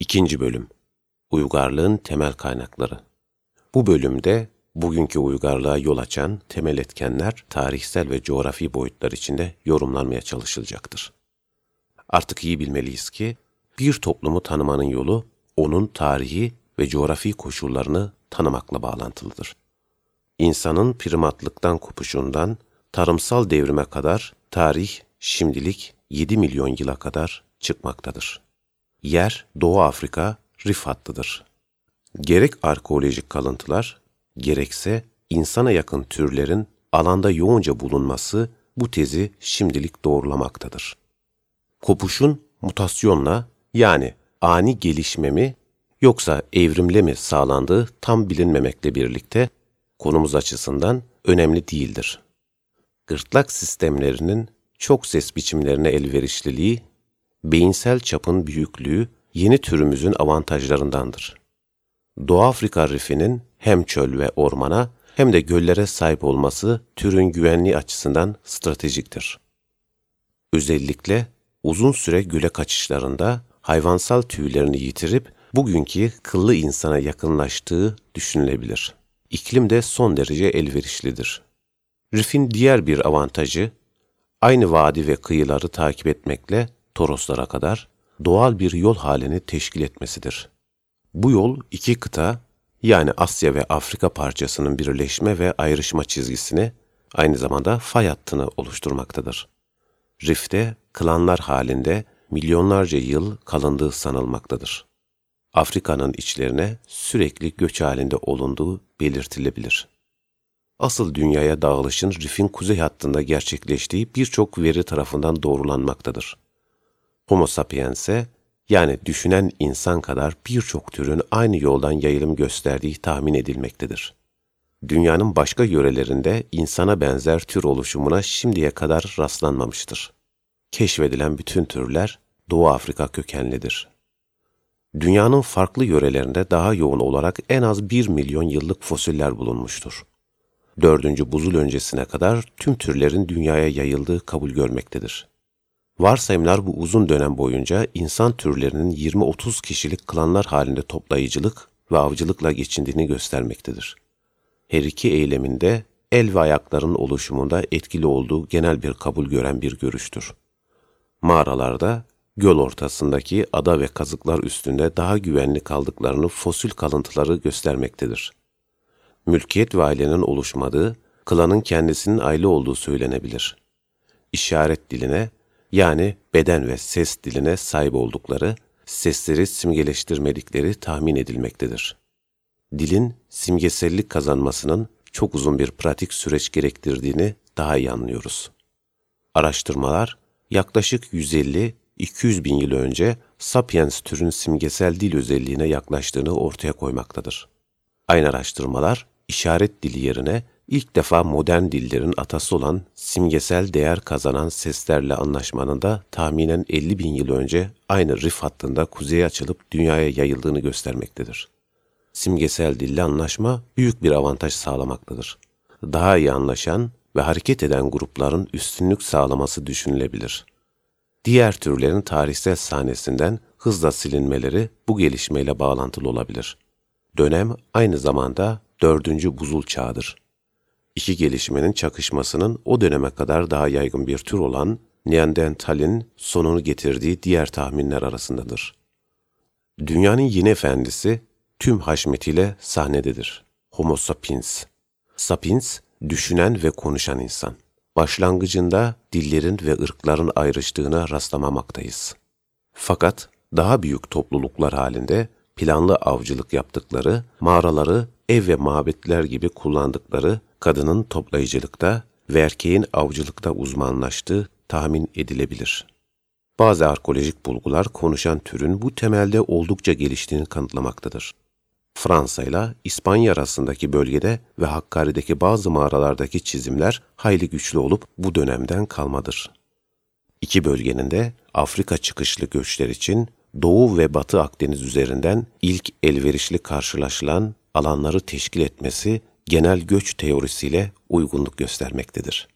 İkinci bölüm Uygarlığın temel kaynakları Bu bölümde bugünkü uygarlığa yol açan temel etkenler tarihsel ve coğrafi boyutlar içinde yorumlanmaya çalışılacaktır. Artık iyi bilmeliyiz ki bir toplumu tanımanın yolu onun tarihi ve coğrafi koşullarını tanımakla bağlantılıdır. İnsanın primatlıktan kopuşundan tarımsal devrime kadar tarih şimdilik 7 milyon yıla kadar çıkmaktadır. Yer Doğu Afrika rif hattıdır. Gerek arkeolojik kalıntılar, gerekse insana yakın türlerin alanda yoğunca bulunması bu tezi şimdilik doğrulamaktadır. Kopuşun mutasyonla yani ani gelişme yoksa evrimle mi sağlandığı tam bilinmemekle birlikte konumuz açısından önemli değildir. Gırtlak sistemlerinin çok ses biçimlerine elverişliliği, beyinsel çapın büyüklüğü yeni türümüzün avantajlarındandır. Doğu Afrika rifinin hem çöl ve ormana hem de göllere sahip olması türün güvenliği açısından stratejiktir. Özellikle uzun süre göle kaçışlarında hayvansal tüylerini yitirip bugünkü kıllı insana yakınlaştığı düşünülebilir. İklim de son derece elverişlidir. Rifin diğer bir avantajı, aynı vadi ve kıyıları takip etmekle Toroslara kadar doğal bir yol halini teşkil etmesidir. Bu yol iki kıta, yani Asya ve Afrika parçasının birleşme ve ayrışma çizgisini, aynı zamanda fay hattını oluşturmaktadır. Rifte, klanlar halinde milyonlarca yıl kalındığı sanılmaktadır. Afrika'nın içlerine sürekli göç halinde olunduğu belirtilebilir. Asıl dünyaya dağılışın rifin kuzey hattında gerçekleştiği birçok veri tarafından doğrulanmaktadır. Homo sapiens'e yani düşünen insan kadar birçok türün aynı yoldan yayılım gösterdiği tahmin edilmektedir. Dünyanın başka yörelerinde insana benzer tür oluşumuna şimdiye kadar rastlanmamıştır. Keşfedilen bütün türler Doğu Afrika kökenlidir. Dünyanın farklı yörelerinde daha yoğun olarak en az 1 milyon yıllık fosiller bulunmuştur. Dördüncü buzul öncesine kadar tüm türlerin dünyaya yayıldığı kabul görmektedir. Varsayımlar bu uzun dönem boyunca insan türlerinin 20-30 kişilik klanlar halinde toplayıcılık ve avcılıkla geçindiğini göstermektedir. Her iki eyleminde el ve ayakların oluşumunda etkili olduğu genel bir kabul gören bir görüştür. Mağaralarda göl ortasındaki ada ve kazıklar üstünde daha güvenli kaldıklarını fosil kalıntıları göstermektedir. Mülkiyet ve ailenin oluşmadığı, klanın kendisinin aile olduğu söylenebilir. İşaret diline, yani beden ve ses diline sahip oldukları, sesleri simgeleştirmedikleri tahmin edilmektedir. Dilin simgesellik kazanmasının çok uzun bir pratik süreç gerektirdiğini daha iyi anlıyoruz. Araştırmalar yaklaşık 150-200 bin yıl önce Sapiens türün simgesel dil özelliğine yaklaştığını ortaya koymaktadır. Aynı araştırmalar işaret dili yerine ilk defa modern dillerin atası olan simgesel değer kazanan seslerle anlaşmanın da tahminen 50 bin yıl önce aynı rif hattında kuzeye açılıp dünyaya yayıldığını göstermektedir. Simgesel dille anlaşma büyük bir avantaj sağlamaktadır. Daha iyi anlaşan ve hareket eden grupların üstünlük sağlaması düşünülebilir. Diğer türlerin tarihsel sahnesinden hızla silinmeleri bu gelişmeyle bağlantılı olabilir. Dönem aynı zamanda dördüncü buzul çağıdır. İki gelişmenin çakışmasının o döneme kadar daha yaygın bir tür olan Neandertal'in sonunu getirdiği diğer tahminler arasındadır. Dünyanın yeni efendisi tüm haşmetiyle sahnededir. Homo sapiens. Sapiens, düşünen ve konuşan insan. Başlangıcında dillerin ve ırkların ayrıştığına rastlamamaktayız. Fakat daha büyük topluluklar halinde planlı avcılık yaptıkları, mağaraları ev ve mabetler gibi kullandıkları kadının toplayıcılıkta ve erkeğin avcılıkta uzmanlaştığı tahmin edilebilir. Bazı arkeolojik bulgular konuşan türün bu temelde oldukça geliştiğini kanıtlamaktadır. Fransa ile İspanya arasındaki bölgede ve Hakkari'deki bazı mağaralardaki çizimler hayli güçlü olup bu dönemden kalmadır. İki bölgenin de Afrika çıkışlı göçler için Doğu ve Batı Akdeniz üzerinden ilk elverişli karşılaşılan alanları teşkil etmesi genel göç teorisiyle uygunluk göstermektedir.